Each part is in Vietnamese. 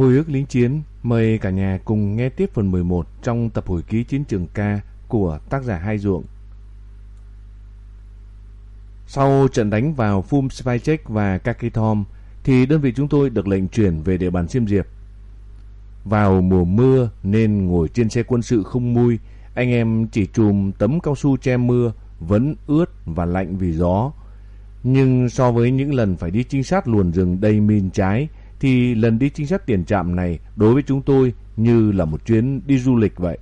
Hồi ức lính chiến, mời cả nhà cùng nghe tiếp phần 11 trong tập hồi ký chiến trường ca của tác giả Hai Ruộng. Sau trận đánh vào Phum Spycheck và Kakitom, thì đơn vị chúng tôi được lệnh chuyển về địa bàn Siem Diệp. Vào mùa mưa nên ngồi trên xe quân sự không mui, anh em chỉ chùm tấm cao su che mưa, vẫn ướt và lạnh vì gió. Nhưng so với những lần phải đi trinh sát luồn rừng đầy mìn trái, thì lần đi trinh sát tiền trạm này đối với chúng tôi như là một chuyến đi du lịch vậy.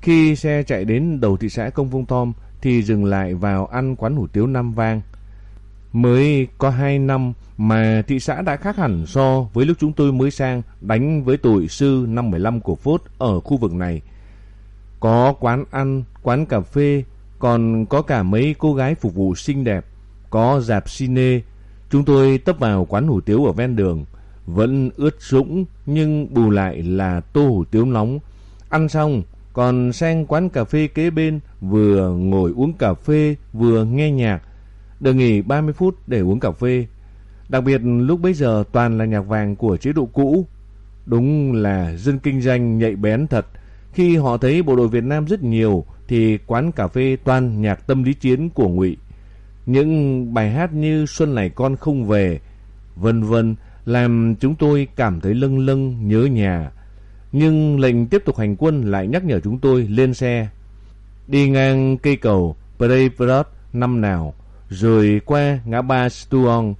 Khi xe chạy đến đầu thị xã Công Vung Tom thì dừng lại vào ăn quán hủ tiếu Nam Vang. Mới có 2 năm mà thị xã đã khác hẳn so với lúc chúng tôi mới sang đánh với tụi sư năm 15 của Phốt ở khu vực này. Có quán ăn, quán cà phê, còn có cả mấy cô gái phục vụ xinh đẹp, có dạp cine. Chúng tôi tấp vào quán hủ tiếu ở ven đường, vẫn ướt sũng nhưng bù lại là tô hủ tiếu nóng. Ăn xong còn sang quán cà phê kế bên vừa ngồi uống cà phê vừa nghe nhạc. Được nghỉ 30 phút để uống cà phê. Đặc biệt lúc bấy giờ toàn là nhạc vàng của chế độ cũ. Đúng là dân kinh doanh nhạy bén thật. Khi họ thấy bộ đội Việt Nam rất nhiều thì quán cà phê toàn nhạc tâm lý chiến của Ngụy. Những bài hát như Xuân này con không về, vân vân làm chúng tôi cảm thấy lâng lâng nhớ nhà. Nhưng lệnh tiếp tục hành quân lại nhắc nhở chúng tôi lên xe. Đi ngang cây cầu Preyprot năm nào, rồi qua ngã ba Stuong,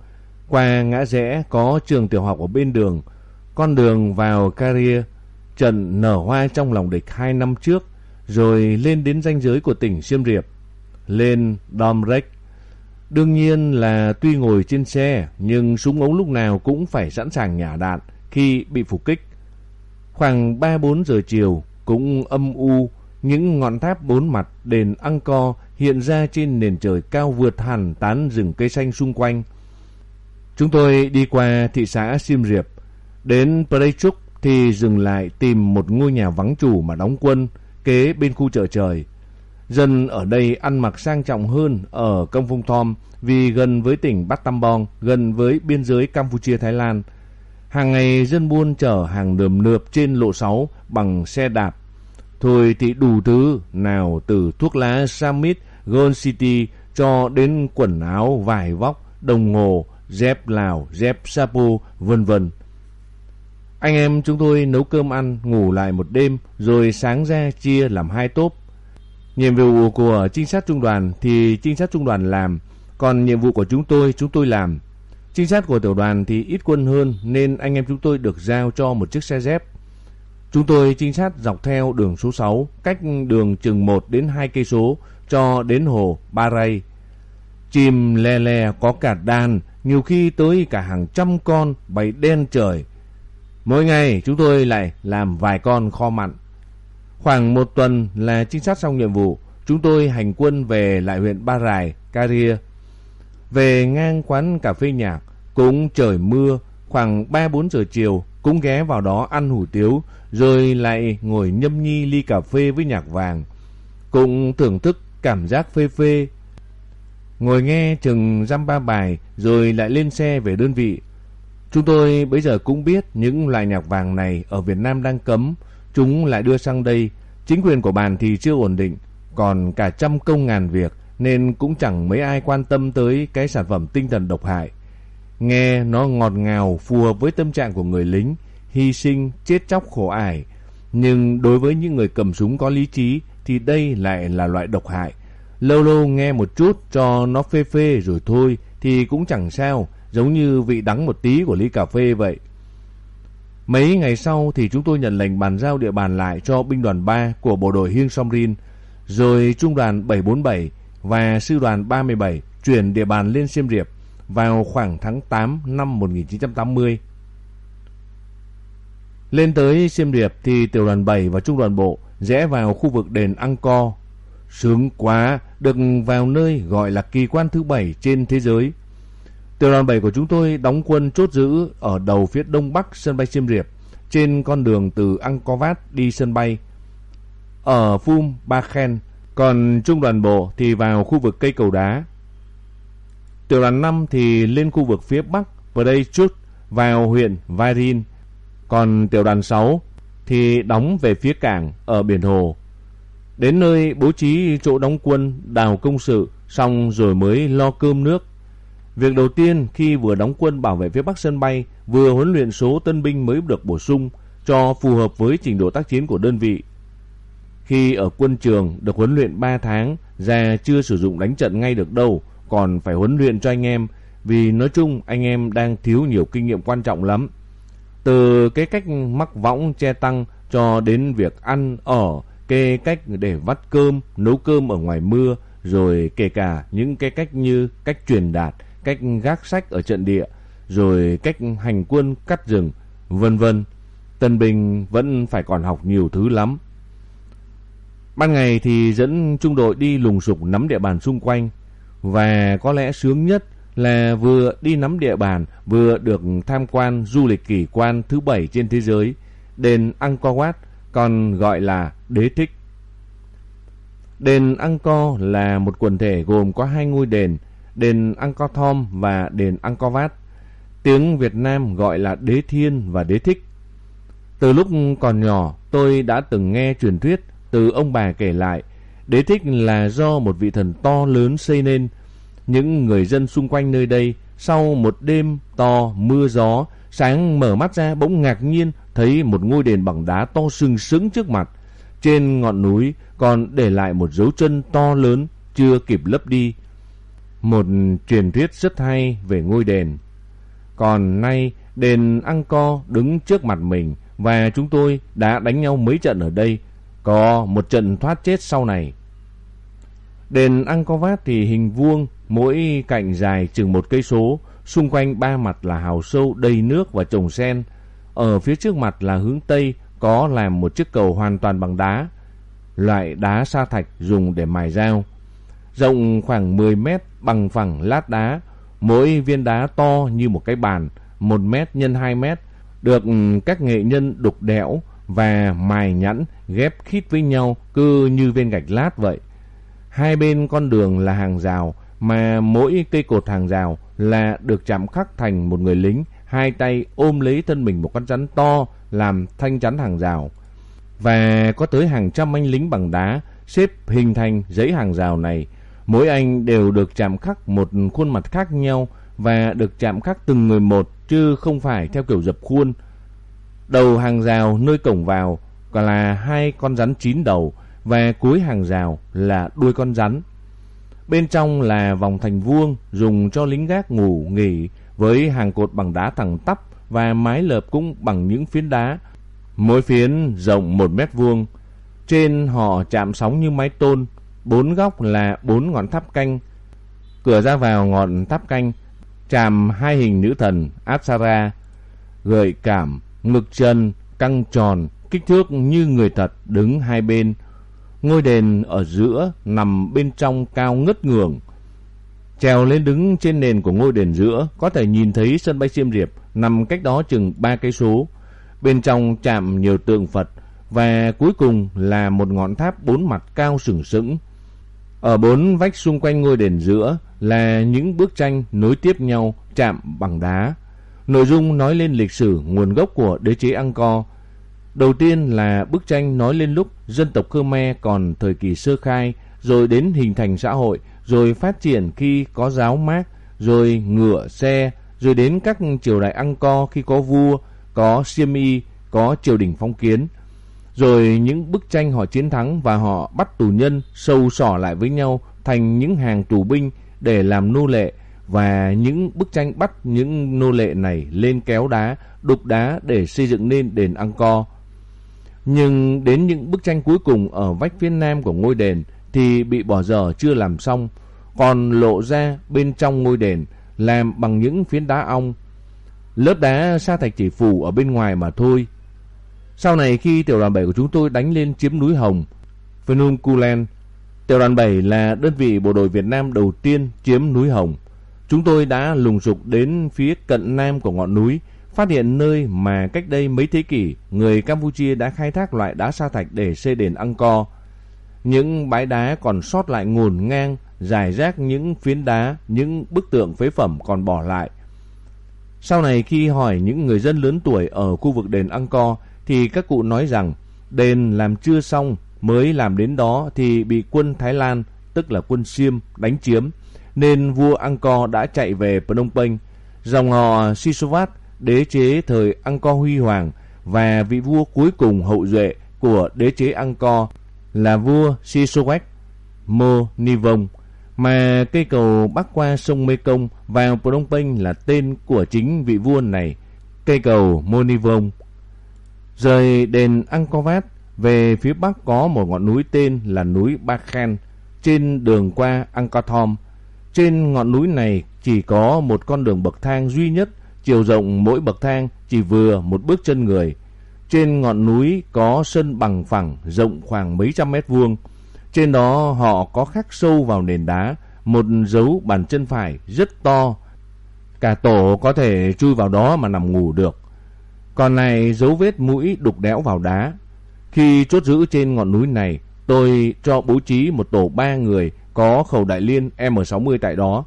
qua ngã rẽ có trường tiểu học ở bên đường, con đường vào Caria, trận nở hoa trong lòng địch hai năm trước, rồi lên đến ranh giới của tỉnh Siem Reap, lên Domrec, Đương nhiên là tuy ngồi trên xe, nhưng súng ống lúc nào cũng phải sẵn sàng nhả đạn khi bị phục kích. Khoảng 3-4 giờ chiều, cũng âm u, những ngọn tháp bốn mặt đền Angkor hiện ra trên nền trời cao vượt hẳn tán rừng cây xanh xung quanh. Chúng tôi đi qua thị xã Siem Reap, đến Prechuk thì dừng lại tìm một ngôi nhà vắng chủ mà đóng quân kế bên khu chợ trời. Dân ở đây ăn mặc sang trọng hơn ở Công Phong Thom vì gần với tỉnh Bát Tam Bong, gần với biên giới Campuchia-Thái Lan. Hàng ngày dân buôn chở hàng đường nượp trên lộ 6 bằng xe đạp. Thôi thì đủ thứ, nào từ thuốc lá Samit, Gold City cho đến quần áo, vải vóc, đồng hồ, dép Lào, dép Sapo, vân vân. Anh em chúng tôi nấu cơm ăn, ngủ lại một đêm, rồi sáng ra chia làm hai tốp. Nhiệm vụ của trinh sát trung đoàn thì trinh sát trung đoàn làm, còn nhiệm vụ của chúng tôi chúng tôi làm. Trinh sát của tiểu đoàn thì ít quân hơn nên anh em chúng tôi được giao cho một chiếc xe dép. Chúng tôi trinh sát dọc theo đường số 6, cách đường chừng 1 đến 2 cây số cho đến hồ Ba Ray. Chim le le có cả đàn, nhiều khi tới cả hàng trăm con bay đen trời. Mỗi ngày chúng tôi lại làm vài con kho mặn. Khoảng một tuần là trinh sát xong nhiệm vụ, chúng tôi hành quân về lại huyện Ba Rài, Caria. Về ngang quán cà phê nhạc, cũng trời mưa, khoảng 3-4 giờ chiều, cũng ghé vào đó ăn hủ tiếu, rồi lại ngồi nhâm nhi ly cà phê với nhạc vàng. Cũng thưởng thức cảm giác phê phê. Ngồi nghe chừng dăm ba bài, rồi lại lên xe về đơn vị. Chúng tôi bây giờ cũng biết những loại nhạc vàng này ở Việt Nam đang cấm, chúng lại đưa sang đây. Chính quyền của bàn thì chưa ổn định, còn cả trăm công ngàn việc nên cũng chẳng mấy ai quan tâm tới cái sản phẩm tinh thần độc hại. Nghe nó ngọt ngào phù hợp với tâm trạng của người lính, hy sinh, chết chóc khổ ải. Nhưng đối với những người cầm súng có lý trí thì đây lại là loại độc hại. Lâu lâu nghe một chút cho nó phê phê rồi thôi thì cũng chẳng sao, giống như vị đắng một tí của ly cà phê vậy. Mấy ngày sau thì chúng tôi nhận lệnh bàn giao địa bàn lại cho binh đoàn 3 của bộ đội Hiêng Somrin, rồi trung đoàn 747 và sư đoàn 37 chuyển địa bàn lên Siem Reap vào khoảng tháng 8 năm 1980. Lên tới Siem Reap thì tiểu đoàn 7 và trung đoàn bộ rẽ vào khu vực đền Angkor. Sướng quá, được vào nơi gọi là kỳ quan thứ 7 trên thế giới. Tiểu đoàn 7 của chúng tôi đóng quân chốt giữ ở đầu phía đông bắc sân bay Siem Reap trên con đường từ Angkor Wat đi sân bay. Ở Phum Ba Khen, còn trung đoàn bộ thì vào khu vực cây cầu đá. Tiểu đoàn 5 thì lên khu vực phía bắc và đây chút vào huyện Vairin Còn tiểu đoàn 6 thì đóng về phía cảng ở biển Hồ. Đến nơi bố trí chỗ đóng quân, đào công sự, xong rồi mới lo cơm nước. Việc đầu tiên khi vừa đóng quân bảo vệ phía bắc sân bay, vừa huấn luyện số tân binh mới được bổ sung cho phù hợp với trình độ tác chiến của đơn vị. Khi ở quân trường được huấn luyện 3 tháng, ra chưa sử dụng đánh trận ngay được đâu, còn phải huấn luyện cho anh em, vì nói chung anh em đang thiếu nhiều kinh nghiệm quan trọng lắm. Từ cái cách mắc võng che tăng cho đến việc ăn, ở, kê cách để vắt cơm, nấu cơm ở ngoài mưa, rồi kể cả những cái cách như cách truyền đạt, cách gác sách ở trận địa, rồi cách hành quân cắt rừng, vân vân. Tân binh vẫn phải còn học nhiều thứ lắm. Ban ngày thì dẫn trung đội đi lùng sục nắm địa bàn xung quanh và có lẽ sướng nhất là vừa đi nắm địa bàn vừa được tham quan du lịch kỳ quan thứ bảy trên thế giới, đền Angkor Wat còn gọi là Đế Thích. Đền Angkor là một quần thể gồm có hai ngôi đền, đền Angkor Thom và đền Angkor Wat. Tiếng Việt Nam gọi là Đế Thiên và Đế Thích. Từ lúc còn nhỏ, tôi đã từng nghe truyền thuyết từ ông bà kể lại, Đế Thích là do một vị thần to lớn xây nên. Những người dân xung quanh nơi đây sau một đêm to mưa gió, sáng mở mắt ra bỗng ngạc nhiên thấy một ngôi đền bằng đá to sừng sững trước mặt. Trên ngọn núi còn để lại một dấu chân to lớn chưa kịp lấp đi. Một truyền thuyết rất hay về ngôi đền. Còn nay đền Angkor đứng trước mặt mình và chúng tôi đã đánh nhau mấy trận ở đây. Có một trận thoát chết sau này. Đền Angkor Wat thì hình vuông, mỗi cạnh dài chừng một cây số, xung quanh ba mặt là hào sâu đầy nước và trồng sen. Ở phía trước mặt là hướng Tây có làm một chiếc cầu hoàn toàn bằng đá, loại đá sa thạch dùng để mài dao. Rộng khoảng 10 mét bằng phẳng lát đá, mỗi viên đá to như một cái bàn, 1 mét x 2 mét, được ừ, các nghệ nhân đục đẽo và mài nhẵn ghép khít với nhau cứ như viên gạch lát vậy. Hai bên con đường là hàng rào mà mỗi cây cột hàng rào là được chạm khắc thành một người lính hai tay ôm lấy thân mình một con rắn to làm thanh chắn hàng rào. Và có tới hàng trăm anh lính bằng đá xếp hình thành giấy hàng rào này. Mỗi anh đều được chạm khắc một khuôn mặt khác nhau và được chạm khắc từng người một chứ không phải theo kiểu dập khuôn. Đầu hàng rào nơi cổng vào là hai con rắn chín đầu và cuối hàng rào là đuôi con rắn. Bên trong là vòng thành vuông dùng cho lính gác ngủ nghỉ với hàng cột bằng đá thẳng tắp và mái lợp cũng bằng những phiến đá. Mỗi phiến rộng một mét vuông. Trên họ chạm sóng như mái tôn, bốn góc là bốn ngọn tháp canh. Cửa ra vào ngọn tháp canh chạm hai hình nữ thần Apsara, gợi cảm, ngực chân, căng tròn, kích thước như người thật đứng hai bên. Ngôi đền ở giữa nằm bên trong cao ngất ngường. Trèo lên đứng trên nền của ngôi đền giữa có thể nhìn thấy sân bay Siem Reap nằm cách đó chừng ba cây số. Bên trong chạm nhiều tượng Phật và cuối cùng là một ngọn tháp bốn mặt cao sừng sững. Ở bốn vách xung quanh ngôi đền giữa là những bức tranh nối tiếp nhau chạm bằng đá. Nội dung nói lên lịch sử nguồn gốc của đế chế Angkor. Đầu tiên là bức tranh nói lên lúc dân tộc Khmer còn thời kỳ sơ khai, rồi đến hình thành xã hội, rồi phát triển khi có giáo mát rồi ngựa xe, rồi đến các triều đại Angkor khi có vua, có Siêm Y, có triều đình phong kiến. Rồi những bức tranh họ chiến thắng và họ bắt tù nhân sâu sỏ lại với nhau thành những hàng tù binh để làm nô lệ và những bức tranh bắt những nô lệ này lên kéo đá, đục đá để xây dựng nên đền Angkor. Nhưng đến những bức tranh cuối cùng ở vách phía nam của ngôi đền thì bị bỏ dở chưa làm xong, còn lộ ra bên trong ngôi đền làm bằng những phiến đá ong. Lớp đá sa thạch chỉ phủ ở bên ngoài mà thôi. Sau này khi tiểu đoàn 7 của chúng tôi đánh lên chiếm núi Hồng, Phnom Kulen, tiểu đoàn 7 là đơn vị bộ đội Việt Nam đầu tiên chiếm núi Hồng. Chúng tôi đã lùng sục đến phía cận nam của ngọn núi, phát hiện nơi mà cách đây mấy thế kỷ người Campuchia đã khai thác loại đá sa thạch để xây đền Angkor. Những bãi đá còn sót lại ngổn ngang, dài rác những phiến đá, những bức tượng phế phẩm còn bỏ lại. Sau này khi hỏi những người dân lớn tuổi ở khu vực đền Angkor thì các cụ nói rằng đền làm chưa xong mới làm đến đó thì bị quân Thái Lan tức là quân Siêm đánh chiếm nên vua Angkor đã chạy về Phnom Penh. Dòng họ Sisuvat đế chế thời Angkor Huy Hoàng và vị vua cuối cùng hậu duệ của đế chế Angkor là vua Sisowek Mo Nivong mà cây cầu bắc qua sông Mekong vào Phnom Penh là tên của chính vị vua này, cây cầu Mo Nivong. Rời đền Angkor Wat về phía bắc có một ngọn núi tên là núi Ba Khen trên đường qua Angkor Thom. Trên ngọn núi này chỉ có một con đường bậc thang duy nhất, chiều rộng mỗi bậc thang chỉ vừa một bước chân người. Trên ngọn núi có sân bằng phẳng rộng khoảng mấy trăm mét vuông. Trên đó họ có khắc sâu vào nền đá một dấu bàn chân phải rất to. Cả tổ có thể chui vào đó mà nằm ngủ được. Còn này dấu vết mũi đục đẽo vào đá. Khi chốt giữ trên ngọn núi này, tôi cho bố trí một tổ ba người có khẩu đại liên M60 tại đó.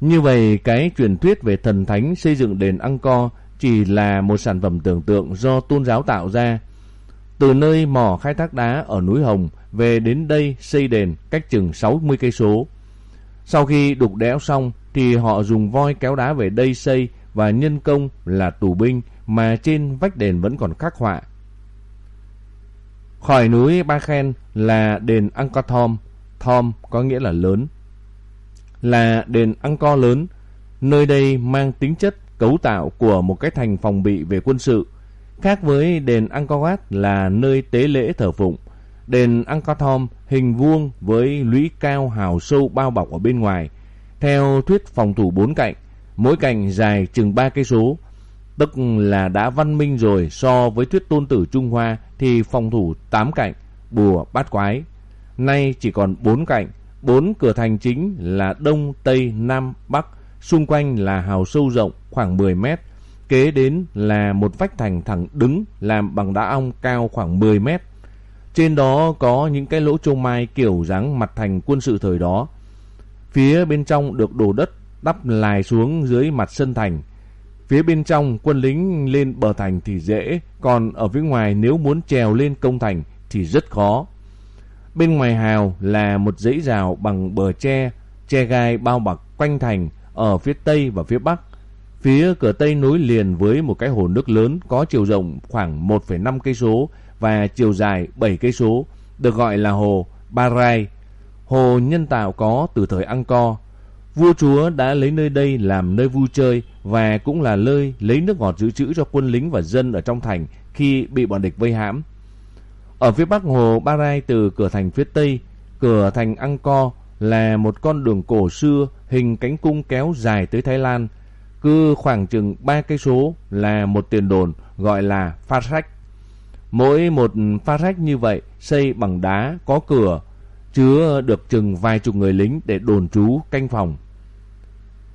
Như vậy, cái truyền thuyết về thần thánh xây dựng đền Angkor chỉ là một sản phẩm tưởng tượng do tôn giáo tạo ra. Từ nơi mỏ khai thác đá ở núi Hồng về đến đây xây đền cách chừng 60 cây số. Sau khi đục đẽo xong thì họ dùng voi kéo đá về đây xây và nhân công là tù binh mà trên vách đền vẫn còn khắc họa. Khỏi núi Ba Khen là đền Angkor Thom, Thom có nghĩa là lớn. Là đền Angkor lớn, nơi đây mang tính chất cấu tạo của một cái thành phòng bị về quân sự. Khác với đền Angkor Wat là nơi tế lễ thờ phụng. Đền Angkor Thom hình vuông với lũy cao hào sâu bao bọc ở bên ngoài. Theo thuyết phòng thủ bốn cạnh, mỗi cành dài chừng ba cây số, tức là đã văn minh rồi so với thuyết tôn tử Trung Hoa thì phòng thủ tám cạnh, bùa bát quái. Nay chỉ còn bốn cạnh, bốn cửa thành chính là đông, tây, nam, bắc, xung quanh là hào sâu rộng khoảng 10 mét. Kế đến là một vách thành thẳng đứng làm bằng đá ong cao khoảng 10 mét. Trên đó có những cái lỗ châu mai kiểu dáng mặt thành quân sự thời đó. Phía bên trong được đổ đất đắp lài xuống dưới mặt sân thành. Phía bên trong quân lính lên bờ thành thì dễ, còn ở phía ngoài nếu muốn trèo lên công thành thì rất khó. Bên ngoài hào là một dãy rào bằng bờ tre, tre gai bao bọc quanh thành ở phía tây và phía bắc. Phía cửa tây nối liền với một cái hồ nước lớn có chiều rộng khoảng 1,5 cây số và chiều dài 7 cây số, được gọi là hồ Barai. Hồ nhân tạo có từ thời Angkor. Vua chúa đã lấy nơi đây làm nơi vui chơi và cũng là nơi lấy nước ngọt dự trữ cho quân lính và dân ở trong thành khi bị bọn địch vây hãm. Ở phía bắc hồ Barai từ cửa thành phía tây, cửa thành Angkor là một con đường cổ xưa hình cánh cung kéo dài tới Thái Lan. Cứ khoảng chừng 3 cây số là một tiền đồn gọi là Pha Sách. Mỗi một pha rách như vậy xây bằng đá có cửa, chứa được chừng vài chục người lính để đồn trú canh phòng.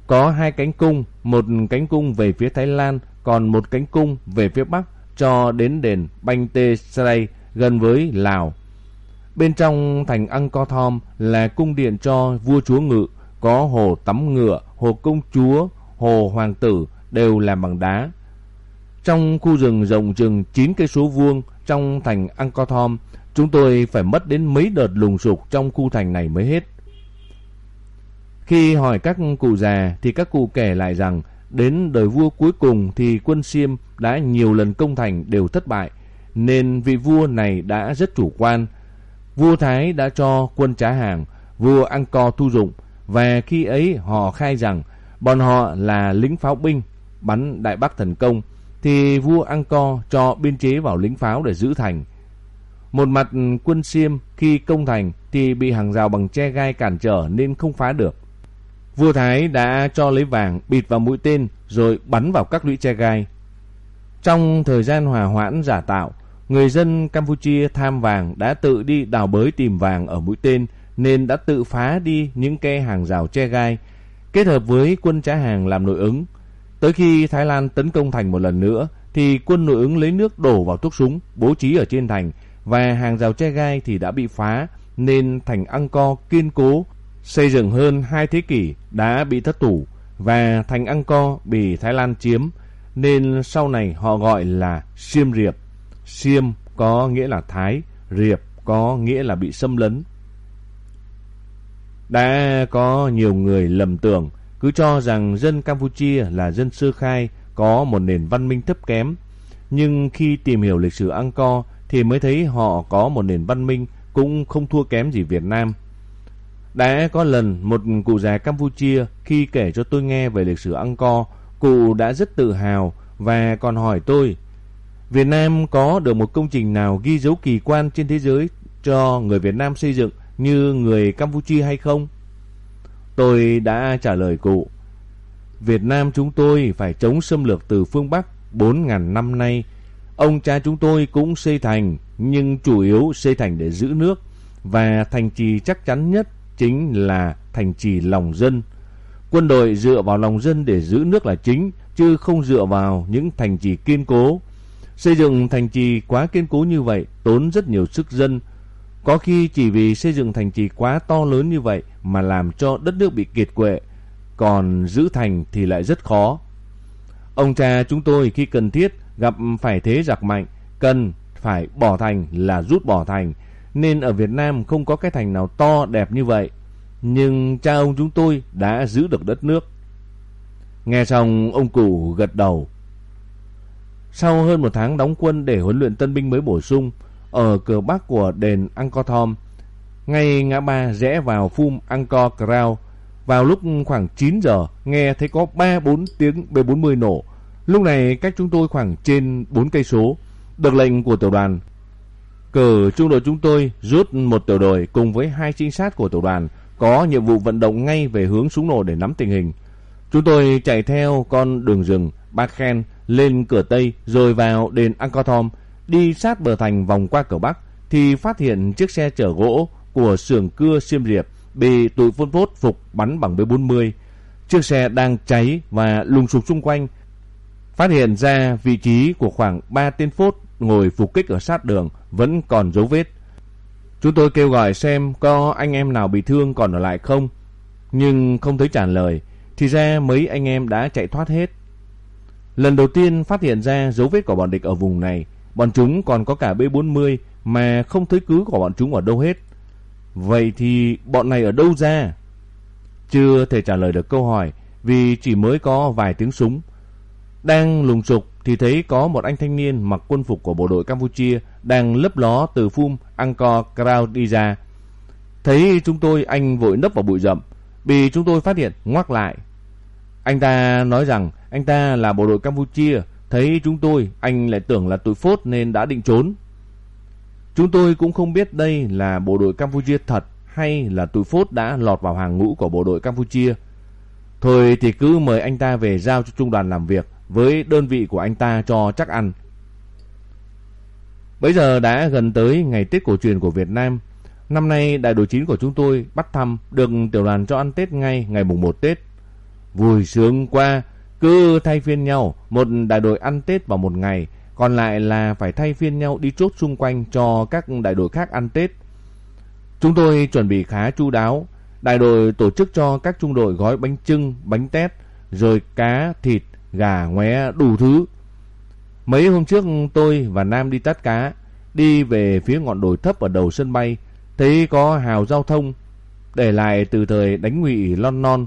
Có hai cánh cung, một cánh cung về phía Thái Lan, còn một cánh cung về phía Bắc cho đến đền Banh Tê Sray gần với Lào. Bên trong thành Angkor Thom là cung điện cho vua chúa ngự, có hồ tắm ngựa, hồ công chúa, hồ hoàng tử đều làm bằng đá. Trong khu rừng rộng chừng 9 cây số vuông trong thành Angkor Thom, chúng tôi phải mất đến mấy đợt lùng sục trong khu thành này mới hết. Khi hỏi các cụ già thì các cụ kể lại rằng đến đời vua cuối cùng thì quân xiêm đã nhiều lần công thành đều thất bại, nên vị vua này đã rất chủ quan. Vua Thái đã cho quân trá hàng, vua Angkor thu dụng và khi ấy họ khai rằng bọn họ là lính pháo binh bắn Đại Bắc thần công thì vua Angkor cho biên chế vào lính pháo để giữ thành. Một mặt quân xiêm khi công thành thì bị hàng rào bằng tre gai cản trở nên không phá được. Vua Thái đã cho lấy vàng bịt vào mũi tên rồi bắn vào các lũy tre gai. Trong thời gian hòa hoãn giả tạo, người dân Campuchia tham vàng đã tự đi đào bới tìm vàng ở mũi tên nên đã tự phá đi những cây hàng rào tre gai, kết hợp với quân trả hàng làm nội ứng. Tới khi Thái Lan tấn công thành một lần nữa, thì quân nội ứng lấy nước đổ vào thuốc súng, bố trí ở trên thành, và hàng rào che gai thì đã bị phá, nên thành Angkor kiên cố, xây dựng hơn hai thế kỷ đã bị thất thủ. và thành Angkor bị Thái Lan chiếm nên sau này họ gọi là Siem Reap. Siem có nghĩa là Thái, Reap có nghĩa là bị xâm lấn. Đã có nhiều người lầm tưởng, cứ cho rằng dân Campuchia là dân sơ khai, có một nền văn minh thấp kém. Nhưng khi tìm hiểu lịch sử Angkor thì mới thấy họ có một nền văn minh cũng không thua kém gì Việt Nam. Đã có lần một cụ già Campuchia khi kể cho tôi nghe về lịch sử Angkor, cụ đã rất tự hào và còn hỏi tôi Việt Nam có được một công trình nào ghi dấu kỳ quan trên thế giới cho người Việt Nam xây dựng như người Campuchia hay không? Tôi đã trả lời cụ Việt Nam chúng tôi phải chống xâm lược từ phương Bắc 4.000 năm nay. Ông cha chúng tôi cũng xây thành, nhưng chủ yếu xây thành để giữ nước. Và thành trì chắc chắn nhất chính là thành trì lòng dân. Quân đội dựa vào lòng dân để giữ nước là chính, chứ không dựa vào những thành trì kiên cố. Xây dựng thành trì quá kiên cố như vậy tốn rất nhiều sức dân. Có khi chỉ vì xây dựng thành trì quá to lớn như vậy mà làm cho đất nước bị kiệt quệ, còn giữ thành thì lại rất khó. Ông cha chúng tôi khi cần thiết gặp phải thế giặc mạnh, cần phải bỏ thành là rút bỏ thành, nên ở Việt Nam không có cái thành nào to đẹp như vậy. Nhưng cha ông chúng tôi đã giữ được đất nước. Nghe xong ông cụ gật đầu. Sau hơn một tháng đóng quân để huấn luyện tân binh mới bổ sung, ở cửa bắc của đền Angkor Thom, ngay ngã ba rẽ vào phum Angkor Krao vào lúc khoảng 9 giờ nghe thấy có 3-4 tiếng B-40 nổ. Lúc này cách chúng tôi khoảng trên 4 cây số. Được lệnh của tiểu đoàn cử trung đội chúng tôi rút một tiểu đội cùng với hai trinh sát của tiểu đoàn có nhiệm vụ vận động ngay về hướng súng nổ để nắm tình hình. Chúng tôi chạy theo con đường rừng Ba Khen lên cửa Tây rồi vào đền Angkor Thom, đi sát bờ thành vòng qua cửa Bắc thì phát hiện chiếc xe chở gỗ của xưởng cưa xiêm riệp bị tụi phun phốt phục bắn bằng B40. Chiếc xe đang cháy và lùng sục xung quanh. Phát hiện ra vị trí của khoảng 3 tên phốt ngồi phục kích ở sát đường, vẫn còn dấu vết. Chúng tôi kêu gọi xem có anh em nào bị thương còn ở lại không. Nhưng không thấy trả lời. Thì ra mấy anh em đã chạy thoát hết. Lần đầu tiên phát hiện ra dấu vết của bọn địch ở vùng này. Bọn chúng còn có cả B40 mà không thấy cứ của bọn chúng ở đâu hết. Vậy thì bọn này ở đâu ra? Chưa thể trả lời được câu hỏi, vì chỉ mới có vài tiếng súng. Đang lùng sục thì thấy có một anh thanh niên mặc quân phục của bộ đội Campuchia đang lấp ló từ phum Angkor Krao đi ra. Thấy chúng tôi anh vội nấp vào bụi rậm, bị chúng tôi phát hiện ngoắc lại. Anh ta nói rằng anh ta là bộ đội Campuchia, thấy chúng tôi anh lại tưởng là tụi phốt nên đã định trốn. Chúng tôi cũng không biết đây là bộ đội Campuchia thật hay là tụi phốt đã lọt vào hàng ngũ của bộ đội Campuchia. Thôi thì cứ mời anh ta về giao cho trung đoàn làm việc với đơn vị của anh ta cho chắc ăn. Bây giờ đã gần tới ngày Tết cổ truyền của Việt Nam. Năm nay đại đội 9 của chúng tôi bắt thăm được tiểu đoàn cho ăn Tết ngay ngày mùng 1 Tết. Vui sướng qua, cứ thay phiên nhau, một đại đội ăn Tết vào một ngày, còn lại là phải thay phiên nhau đi chốt xung quanh cho các đại đội khác ăn Tết. Chúng tôi chuẩn bị khá chu đáo, đại đội tổ chức cho các trung đội gói bánh trưng, bánh tét, rồi cá, thịt, gà, ngoé, đủ thứ. Mấy hôm trước tôi và Nam đi tắt cá, đi về phía ngọn đồi thấp ở đầu sân bay, thấy có hào giao thông, để lại từ thời đánh ngụy lon non.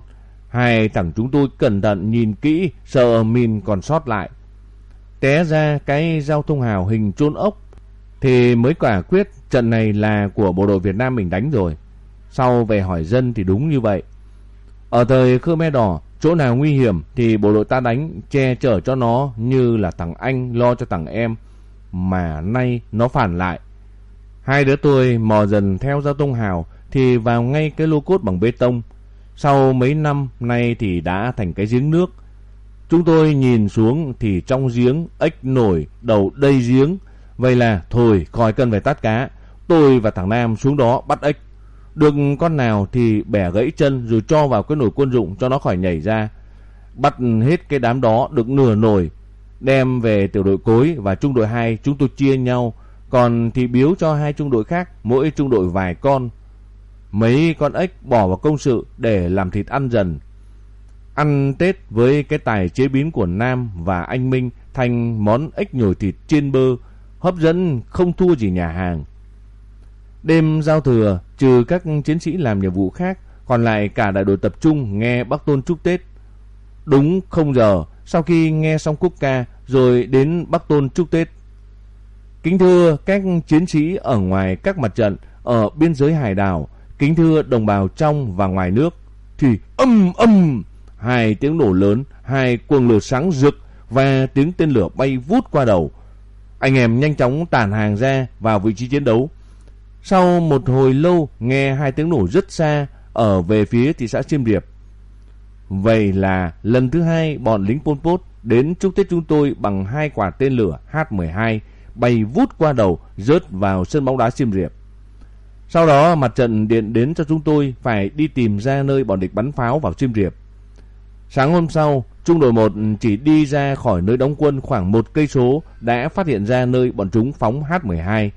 Hai thằng chúng tôi cẩn thận nhìn kỹ, sợ mìn còn sót lại. Té ra cái giao thông hào hình trôn ốc, thì mới quả quyết trận này là của bộ đội Việt Nam mình đánh rồi. Sau về hỏi dân thì đúng như vậy. Ở thời Khmer Đỏ, Chỗ nào nguy hiểm thì bộ đội ta đánh che chở cho nó như là thằng anh lo cho thằng em. Mà nay nó phản lại. Hai đứa tôi mò dần theo giao thông hào thì vào ngay cái lô cốt bằng bê tông. Sau mấy năm nay thì đã thành cái giếng nước. Chúng tôi nhìn xuống thì trong giếng ếch nổi đầu đầy giếng. Vậy là thôi khỏi cần phải tắt cá. Tôi và thằng Nam xuống đó bắt ếch. Được con nào thì bẻ gãy chân rồi cho vào cái nồi quân dụng cho nó khỏi nhảy ra. Bắt hết cái đám đó được nửa nồi. Đem về tiểu đội cối và trung đội 2 chúng tôi chia nhau. Còn thì biếu cho hai trung đội khác mỗi trung đội vài con. Mấy con ếch bỏ vào công sự để làm thịt ăn dần. Ăn Tết với cái tài chế biến của Nam và anh Minh thành món ếch nhồi thịt chiên bơ, hấp dẫn không thua gì nhà hàng. Đêm giao thừa, trừ các chiến sĩ làm nhiệm vụ khác, còn lại cả đại đội tập trung nghe bác Tôn chúc Tết. Đúng không giờ, sau khi nghe xong quốc ca, rồi đến bác Tôn chúc Tết. Kính thưa các chiến sĩ ở ngoài các mặt trận, ở biên giới hải đảo, kính thưa đồng bào trong và ngoài nước, thì âm âm, hai tiếng nổ lớn, hai cuồng lửa sáng rực và tiếng tên lửa bay vút qua đầu. Anh em nhanh chóng tản hàng ra vào vị trí chiến đấu. Sau một hồi lâu nghe hai tiếng nổ rất xa ở về phía thị xã Chiêm Điệp. Vậy là lần thứ hai bọn lính Pol Pot đến chúc Tết chúng tôi bằng hai quả tên lửa H-12 bay vút qua đầu rớt vào sân bóng đá Chiêm Điệp. Sau đó mặt trận điện đến cho chúng tôi phải đi tìm ra nơi bọn địch bắn pháo vào Chiêm Điệp. Sáng hôm sau, trung đội 1 chỉ đi ra khỏi nơi đóng quân khoảng một cây số đã phát hiện ra nơi bọn chúng phóng H-12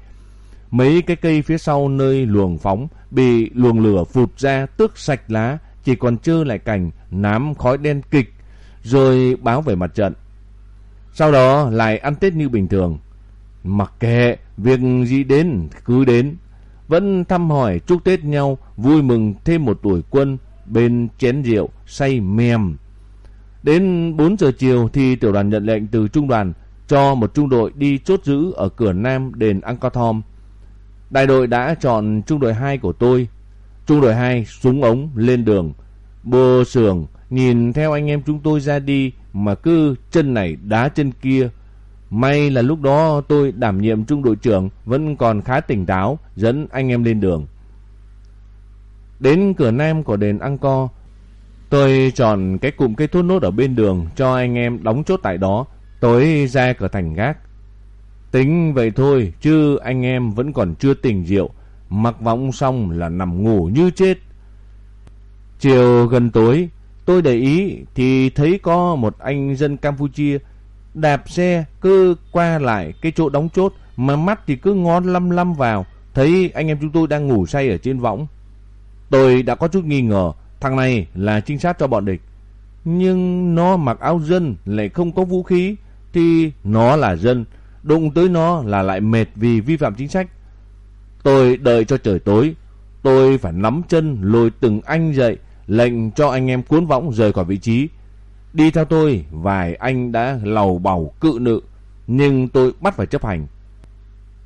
Mấy cái cây phía sau nơi luồng phóng bị luồng lửa phụt ra tước sạch lá, chỉ còn trơ lại cành, nám khói đen kịch, rồi báo về mặt trận. Sau đó lại ăn Tết như bình thường. Mặc kệ, việc gì đến cứ đến. Vẫn thăm hỏi chúc Tết nhau, vui mừng thêm một tuổi quân bên chén rượu, say mềm. Đến 4 giờ chiều thì tiểu đoàn nhận lệnh từ trung đoàn cho một trung đội đi chốt giữ ở cửa nam đền Angkor Thom. Đại đội đã chọn trung đội 2 của tôi. Trung đội 2 súng ống lên đường. Bơ sường nhìn theo anh em chúng tôi ra đi mà cứ chân này đá chân kia. May là lúc đó tôi đảm nhiệm trung đội trưởng vẫn còn khá tỉnh táo dẫn anh em lên đường. Đến cửa nam của đền Angkor, tôi chọn cái cụm cây thốt nốt ở bên đường cho anh em đóng chốt tại đó. Tối ra cửa thành gác. Tính vậy thôi, chứ anh em vẫn còn chưa tỉnh rượu, mặc võng xong là nằm ngủ như chết. Chiều gần tối, tôi để ý thì thấy có một anh dân Campuchia đạp xe cứ qua lại cái chỗ đóng chốt mà mắt thì cứ ngón lăm lăm vào, thấy anh em chúng tôi đang ngủ say ở trên võng. Tôi đã có chút nghi ngờ thằng này là trinh sát cho bọn địch. Nhưng nó mặc áo dân lại không có vũ khí thì nó là dân đụng tới nó là lại mệt vì vi phạm chính sách. Tôi đợi cho trời tối, tôi phải nắm chân lôi từng anh dậy, lệnh cho anh em cuốn võng rời khỏi vị trí. Đi theo tôi, vài anh đã lầu bầu cự nự, nhưng tôi bắt phải chấp hành.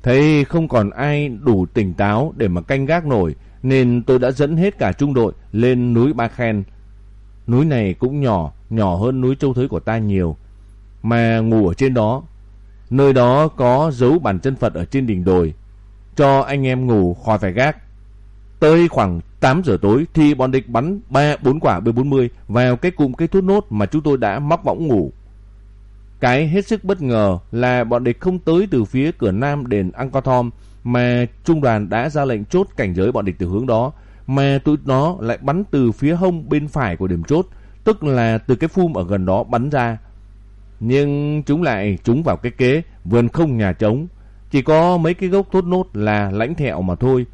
Thấy không còn ai đủ tỉnh táo để mà canh gác nổi, nên tôi đã dẫn hết cả trung đội lên núi Ba Khen. Núi này cũng nhỏ, nhỏ hơn núi Châu Thới của ta nhiều. Mà ngủ ở trên đó Nơi đó có dấu bàn chân Phật ở trên đỉnh đồi. Cho anh em ngủ khỏi phải gác. Tới khoảng 8 giờ tối thì bọn địch bắn 3 4 quả B40 vào cái cụm cây thốt nốt mà chúng tôi đã móc võng ngủ. Cái hết sức bất ngờ là bọn địch không tới từ phía cửa nam đền Angkor Thom mà trung đoàn đã ra lệnh chốt cảnh giới bọn địch từ hướng đó mà tụi nó lại bắn từ phía hông bên phải của điểm chốt, tức là từ cái phum ở gần đó bắn ra nhưng chúng lại trúng vào cái kế vườn không nhà trống. Chỉ có mấy cái gốc thốt nốt là lãnh thẹo mà thôi.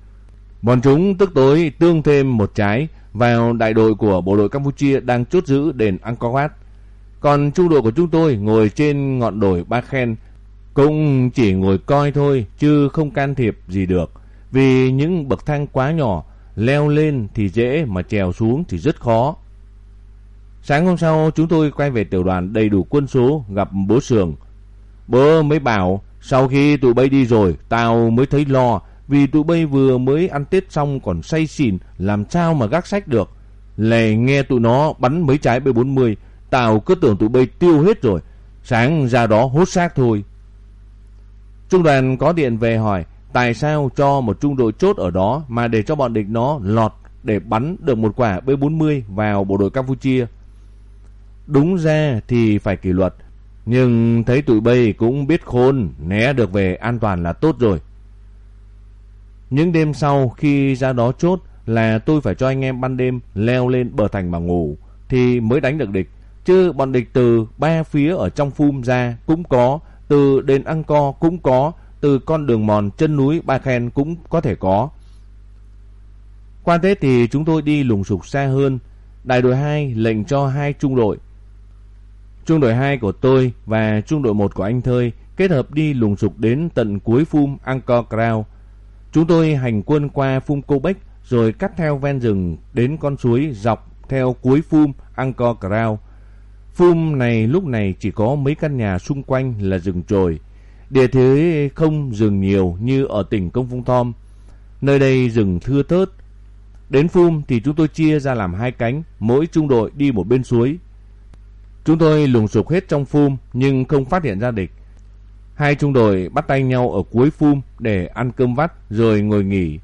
Bọn chúng tức tối tương thêm một trái vào đại đội của bộ đội Campuchia đang chốt giữ đền Angkor Wat. Còn trung đội của chúng tôi ngồi trên ngọn đồi Ba Khen cũng chỉ ngồi coi thôi chứ không can thiệp gì được. Vì những bậc thang quá nhỏ, leo lên thì dễ mà trèo xuống thì rất khó. Sáng hôm sau, chúng tôi quay về tiểu đoàn đầy đủ quân số, gặp bố Sường. Bố mới bảo, sau khi tụi bay đi rồi, tao mới thấy lo, vì tụi bay vừa mới ăn Tết xong còn say xỉn, làm sao mà gác sách được. Lè nghe tụi nó bắn mấy trái B40 tao cứ tưởng tụi bay tiêu hết rồi. Sáng ra đó hốt xác thôi. Trung đoàn có điện về hỏi, tại sao cho một trung đội chốt ở đó mà để cho bọn địch nó lọt để bắn được một quả B40 vào bộ đội Campuchia. Đúng ra thì phải kỷ luật, nhưng thấy tụi bay cũng biết khôn, né được về an toàn là tốt rồi. Những đêm sau khi ra đó chốt là tôi phải cho anh em ban đêm leo lên bờ thành mà ngủ thì mới đánh được địch. Chứ bọn địch từ ba phía ở trong phum ra cũng có, từ đền ăn co cũng có, từ con đường mòn chân núi Ba Khen cũng có thể có. Qua Tết thì chúng tôi đi lùng sục xa hơn, đại đội 2 lệnh cho hai trung đội. Trung đội 2 của tôi và trung đội 1 của anh Thơi kết hợp đi lùng sục đến tận cuối phum Angkor Krao. Chúng tôi hành quân qua phum Cô Bách rồi cắt theo ven rừng đến con suối dọc theo cuối phum Angkor Krao. Phum này lúc này chỉ có mấy căn nhà xung quanh là rừng trồi. Địa thế không rừng nhiều như ở tỉnh Công Phung Thom. Nơi đây rừng thưa thớt. Đến Phum thì chúng tôi chia ra làm hai cánh, mỗi trung đội đi một bên suối. Chúng tôi lùng sục hết trong Phum nhưng không phát hiện ra địch. Hai trung đội bắt tay nhau ở cuối Phum để ăn cơm vắt rồi ngồi nghỉ.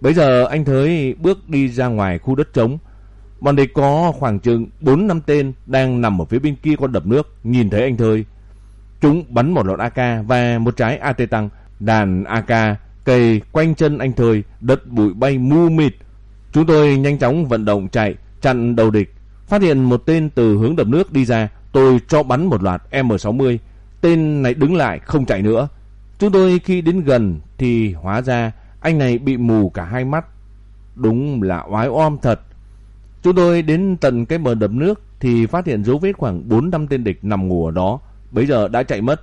Bây giờ anh Thới bước đi ra ngoài khu đất trống. Bọn địch có khoảng chừng 4 năm tên đang nằm ở phía bên kia con đập nước, nhìn thấy anh Thới. Chúng bắn một lọt AK và một trái AT tăng, đàn AK cây quanh chân anh Thời, đất bụi bay mu mịt. Chúng tôi nhanh chóng vận động chạy, chặn đầu địch. Phát hiện một tên từ hướng đập nước đi ra, tôi cho bắn một loạt M60. Tên này đứng lại, không chạy nữa. Chúng tôi khi đến gần thì hóa ra anh này bị mù cả hai mắt. Đúng là oái oăm thật. Chúng tôi đến tận cái bờ đập nước thì phát hiện dấu vết khoảng 4 năm tên địch nằm ngủ ở đó. Bây giờ đã chạy mất.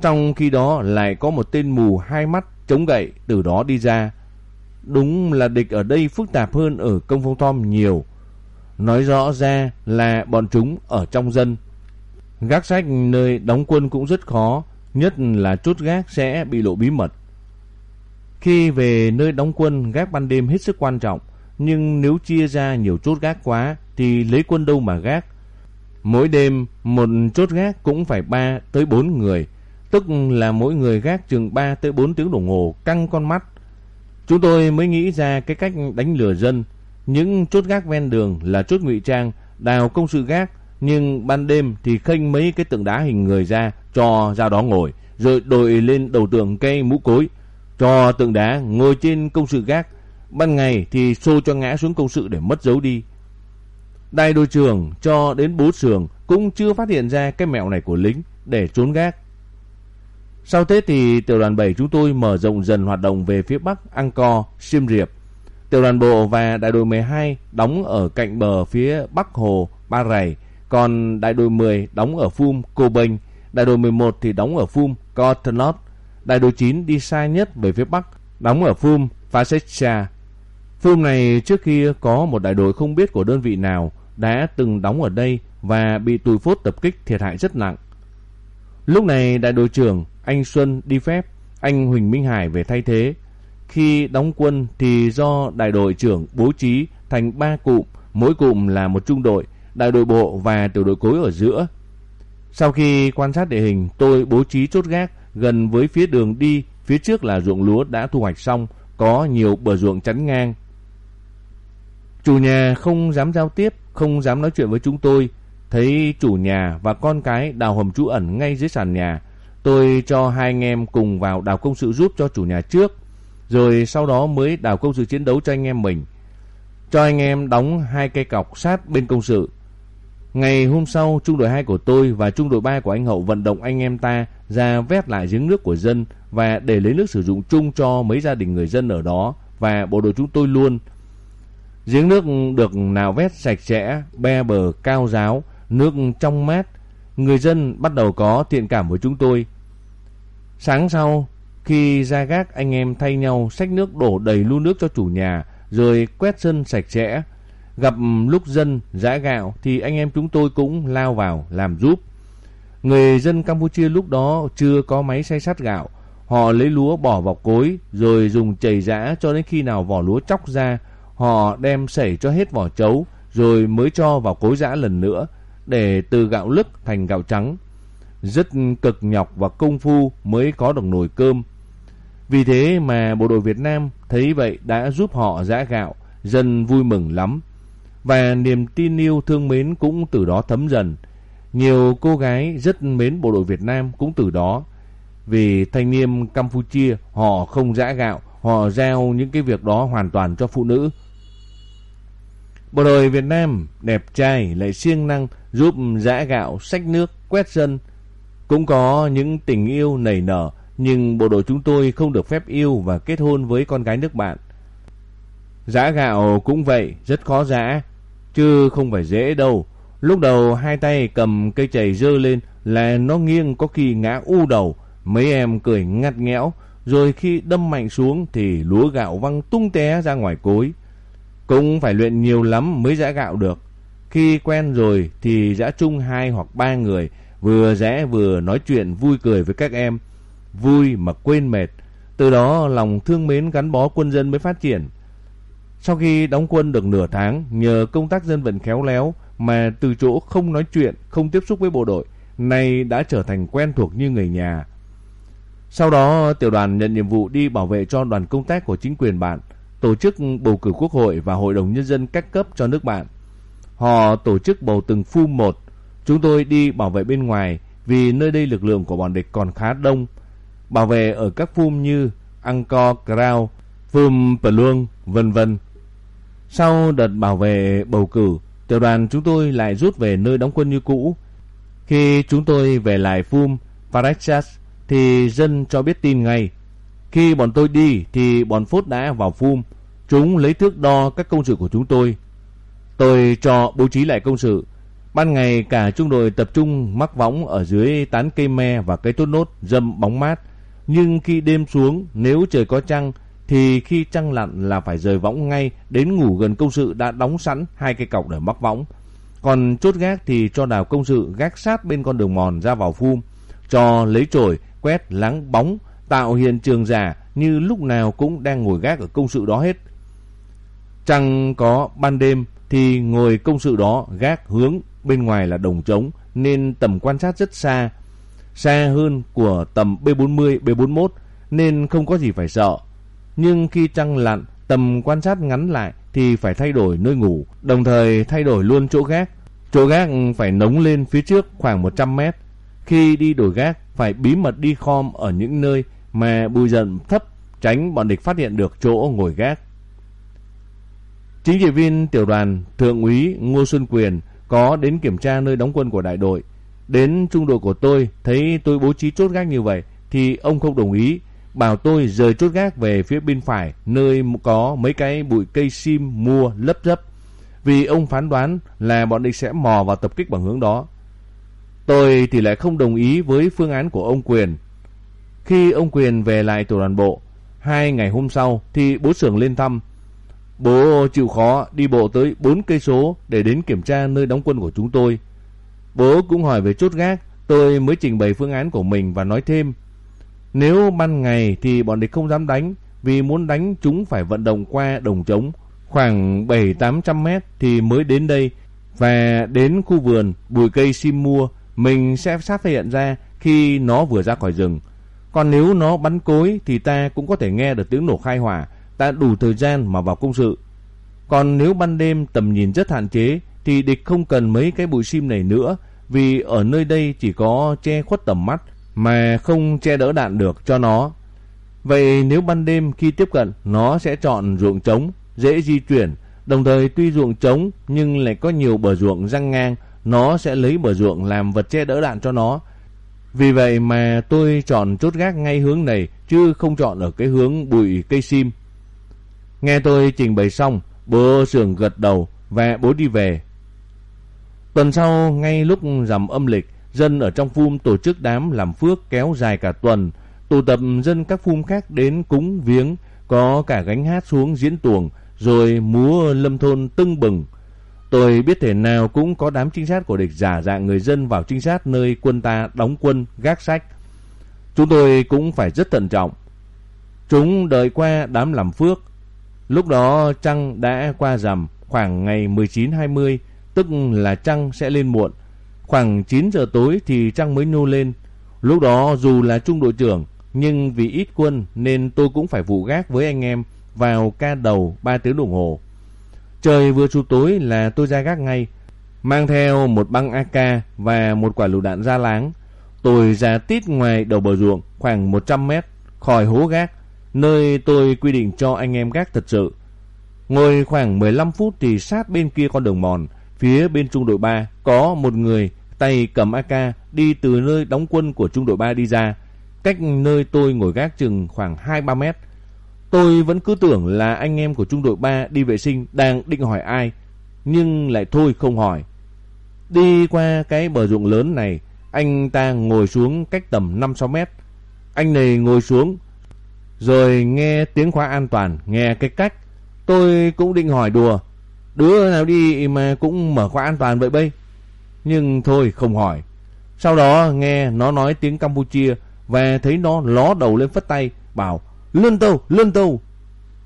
Trong khi đó lại có một tên mù hai mắt chống gậy từ đó đi ra. Đúng là địch ở đây phức tạp hơn ở công phong tom nhiều. Nói rõ ra là bọn chúng ở trong dân. Gác sách nơi đóng quân cũng rất khó, nhất là chốt gác sẽ bị lộ bí mật. Khi về nơi đóng quân, gác ban đêm hết sức quan trọng, nhưng nếu chia ra nhiều chốt gác quá thì lấy quân đâu mà gác. Mỗi đêm một chốt gác cũng phải 3 tới 4 người, tức là mỗi người gác chừng 3 tới 4 tiếng đồng hồ căng con mắt. Chúng tôi mới nghĩ ra cái cách đánh lừa dân. Những chốt gác ven đường là chốt ngụy trang, đào công sự gác, nhưng ban đêm thì khênh mấy cái tượng đá hình người ra cho ra đó ngồi, rồi đội lên đầu tường cây mũ cối, cho tượng đá ngồi trên công sự gác. Ban ngày thì xô cho ngã xuống công sự để mất dấu đi. Đại đội trưởng cho đến bố sường cũng chưa phát hiện ra cái mẹo này của lính để trốn gác. Sau Tết thì tiểu đoàn 7 chúng tôi mở rộng dần hoạt động về phía Bắc Angkor, Siem Reap. Tiểu đoàn bộ và đại đội 12 đóng ở cạnh bờ phía Bắc Hồ, Ba Rầy, còn đại đội 10 đóng ở Phum, Cô Bình, đại đội 11 thì đóng ở Phum, Cotonot, đại đội 9 đi xa nhất về phía Bắc, đóng ở Phum, Phasecha. Phum này trước kia có một đại đội không biết của đơn vị nào đã từng đóng ở đây và bị tùi phốt tập kích thiệt hại rất nặng. Lúc này đại đội trưởng anh Xuân đi phép, anh Huỳnh Minh Hải về thay thế. Khi đóng quân thì do đại đội trưởng bố trí thành ba cụm, mỗi cụm là một trung đội, đại đội bộ và tiểu đội cối ở giữa. Sau khi quan sát địa hình, tôi bố trí chốt gác gần với phía đường đi, phía trước là ruộng lúa đã thu hoạch xong, có nhiều bờ ruộng chắn ngang. Chủ nhà không dám giao tiếp, không dám nói chuyện với chúng tôi, thấy chủ nhà và con cái đào hầm trú ẩn ngay dưới sàn nhà, Tôi cho hai anh em cùng vào đào công sự giúp cho chủ nhà trước, rồi sau đó mới đào công sự chiến đấu cho anh em mình. Cho anh em đóng hai cây cọc sát bên công sự. Ngày hôm sau, trung đội 2 của tôi và trung đội 3 của anh Hậu vận động anh em ta ra vét lại giếng nước của dân và để lấy nước sử dụng chung cho mấy gia đình người dân ở đó và bộ đội chúng tôi luôn. Giếng nước được nào vét sạch sẽ, be bờ cao giáo, nước trong mát. Người dân bắt đầu có thiện cảm với chúng tôi Sáng sau, khi ra gác anh em thay nhau xách nước đổ đầy lu nước cho chủ nhà, rồi quét sân sạch sẽ. Gặp lúc dân giã gạo thì anh em chúng tôi cũng lao vào làm giúp. Người dân Campuchia lúc đó chưa có máy xay sắt gạo. Họ lấy lúa bỏ vào cối rồi dùng chày giã cho đến khi nào vỏ lúa chóc ra. Họ đem sẩy cho hết vỏ chấu rồi mới cho vào cối giã lần nữa để từ gạo lứt thành gạo trắng rất cực nhọc và công phu mới có được nồi cơm. Vì thế mà bộ đội Việt Nam thấy vậy đã giúp họ giã gạo, dân vui mừng lắm. Và niềm tin yêu thương mến cũng từ đó thấm dần. Nhiều cô gái rất mến bộ đội Việt Nam cũng từ đó. Vì thanh niên Campuchia họ không giã gạo, họ giao những cái việc đó hoàn toàn cho phụ nữ. Bộ đội Việt Nam đẹp trai lại siêng năng giúp giã gạo, sách nước, quét dân, cũng có những tình yêu nảy nở, nhưng bộ đội chúng tôi không được phép yêu và kết hôn với con gái nước bạn. Giã gạo cũng vậy, rất khó giã. chứ không phải dễ đâu. Lúc đầu hai tay cầm cây chày dơ lên là nó nghiêng có khi ngã u đầu, mấy em cười ngặt nghẽo, rồi khi đâm mạnh xuống thì lúa gạo văng tung té ra ngoài cối. Cũng phải luyện nhiều lắm mới giã gạo được. Khi quen rồi thì giã chung hai hoặc ba người, vừa rẽ vừa nói chuyện vui cười với các em. Vui mà quên mệt. Từ đó lòng thương mến gắn bó quân dân mới phát triển. Sau khi đóng quân được nửa tháng, nhờ công tác dân vận khéo léo mà từ chỗ không nói chuyện, không tiếp xúc với bộ đội, nay đã trở thành quen thuộc như người nhà. Sau đó, tiểu đoàn nhận nhiệm vụ đi bảo vệ cho đoàn công tác của chính quyền bạn, tổ chức bầu cử quốc hội và hội đồng nhân dân các cấp cho nước bạn. Họ tổ chức bầu từng phu một. Chúng tôi đi bảo vệ bên ngoài vì nơi đây lực lượng của bọn địch còn khá đông. Bảo vệ ở các phum như Angkor Krau, phum Pluong, vân vân. Sau đợt bảo vệ bầu cử, tiểu đoàn chúng tôi lại rút về nơi đóng quân như cũ. Khi chúng tôi về lại phum Parachas thì dân cho biết tin ngay. Khi bọn tôi đi thì bọn Phốt đã vào phum. Chúng lấy thước đo các công sự của chúng tôi. Tôi cho bố trí lại công sự. Ban ngày cả trung đội tập trung mắc võng ở dưới tán cây me và cây tốt nốt dâm bóng mát. Nhưng khi đêm xuống nếu trời có trăng thì khi trăng lặn là phải rời võng ngay đến ngủ gần công sự đã đóng sẵn hai cây cọc để mắc võng. Còn chốt gác thì cho đào công sự gác sát bên con đường mòn ra vào phum, cho lấy chổi quét lắng bóng, tạo hiện trường giả như lúc nào cũng đang ngồi gác ở công sự đó hết. Trăng có ban đêm thì ngồi công sự đó gác hướng bên ngoài là đồng trống nên tầm quan sát rất xa, xa hơn của tầm B40, B41 nên không có gì phải sợ. Nhưng khi trăng lặn, tầm quan sát ngắn lại thì phải thay đổi nơi ngủ, đồng thời thay đổi luôn chỗ gác. Chỗ gác phải nống lên phía trước khoảng 100 mét. Khi đi đổi gác phải bí mật đi khom ở những nơi mà bụi rậm thấp tránh bọn địch phát hiện được chỗ ngồi gác. Chính trị viên tiểu đoàn Thượng úy Ngô Xuân Quyền có đến kiểm tra nơi đóng quân của đại đội. Đến trung đội của tôi thấy tôi bố trí chốt gác như vậy thì ông không đồng ý, bảo tôi rời chốt gác về phía bên phải nơi có mấy cái bụi cây sim mua lấp lấp Vì ông phán đoán là bọn địch sẽ mò vào tập kích bằng hướng đó. Tôi thì lại không đồng ý với phương án của ông Quyền. Khi ông Quyền về lại tổ đoàn bộ, hai ngày hôm sau thì bố trưởng lên thăm. Bố chịu khó đi bộ tới 4 cây số để đến kiểm tra nơi đóng quân của chúng tôi. Bố cũng hỏi về chốt gác, tôi mới trình bày phương án của mình và nói thêm. Nếu ban ngày thì bọn địch không dám đánh, vì muốn đánh chúng phải vận động qua đồng trống khoảng 7-800 mét thì mới đến đây và đến khu vườn bụi cây sim mua mình sẽ phát hiện ra khi nó vừa ra khỏi rừng. Còn nếu nó bắn cối thì ta cũng có thể nghe được tiếng nổ khai hỏa, ta đủ thời gian mà vào công sự. Còn nếu ban đêm tầm nhìn rất hạn chế thì địch không cần mấy cái bụi sim này nữa vì ở nơi đây chỉ có che khuất tầm mắt mà không che đỡ đạn được cho nó. Vậy nếu ban đêm khi tiếp cận nó sẽ chọn ruộng trống, dễ di chuyển, đồng thời tuy ruộng trống nhưng lại có nhiều bờ ruộng răng ngang nó sẽ lấy bờ ruộng làm vật che đỡ đạn cho nó. Vì vậy mà tôi chọn chốt gác ngay hướng này chứ không chọn ở cái hướng bụi cây sim. Nghe tôi trình bày xong, bố sưởng gật đầu và bố đi về. Tuần sau, ngay lúc rằm âm lịch, dân ở trong phum tổ chức đám làm phước kéo dài cả tuần, tụ tập dân các phum khác đến cúng viếng, có cả gánh hát xuống diễn tuồng, rồi múa lâm thôn tưng bừng. Tôi biết thể nào cũng có đám trinh sát của địch giả dạng người dân vào trinh sát nơi quân ta đóng quân, gác sách. Chúng tôi cũng phải rất thận trọng. Chúng đợi qua đám làm phước. Lúc đó trăng đã qua rằm khoảng ngày 19-20, tức là trăng sẽ lên muộn. Khoảng 9 giờ tối thì trăng mới nhô lên. Lúc đó dù là trung đội trưởng, nhưng vì ít quân nên tôi cũng phải vụ gác với anh em vào ca đầu 3 tiếng đồng hồ. Trời vừa sụp tối là tôi ra gác ngay, mang theo một băng AK và một quả lựu đạn ra láng. Tôi ra tít ngoài đầu bờ ruộng khoảng 100 mét khỏi hố gác, nơi tôi quy định cho anh em gác thật sự. Ngồi khoảng 15 phút thì sát bên kia con đường mòn, phía bên trung đội 3 có một người tay cầm AK đi từ nơi đóng quân của trung đội 3 đi ra, cách nơi tôi ngồi gác chừng khoảng 2-3 mét. Tôi vẫn cứ tưởng là anh em của trung đội 3 đi vệ sinh đang định hỏi ai. nhưng lại thôi không hỏi. Đi qua cái bờ ruộng lớn này, anh ta ngồi xuống cách tầm 5-6 mét. Anh này ngồi xuống, rồi nghe tiếng khóa an toàn, nghe cái cách. Tôi cũng định hỏi đùa, đứa nào đi mà cũng mở khóa an toàn vậy bây. Nhưng thôi không hỏi. Sau đó nghe nó nói tiếng Campuchia và thấy nó ló đầu lên phất tay, bảo lên tàu, lên tàu.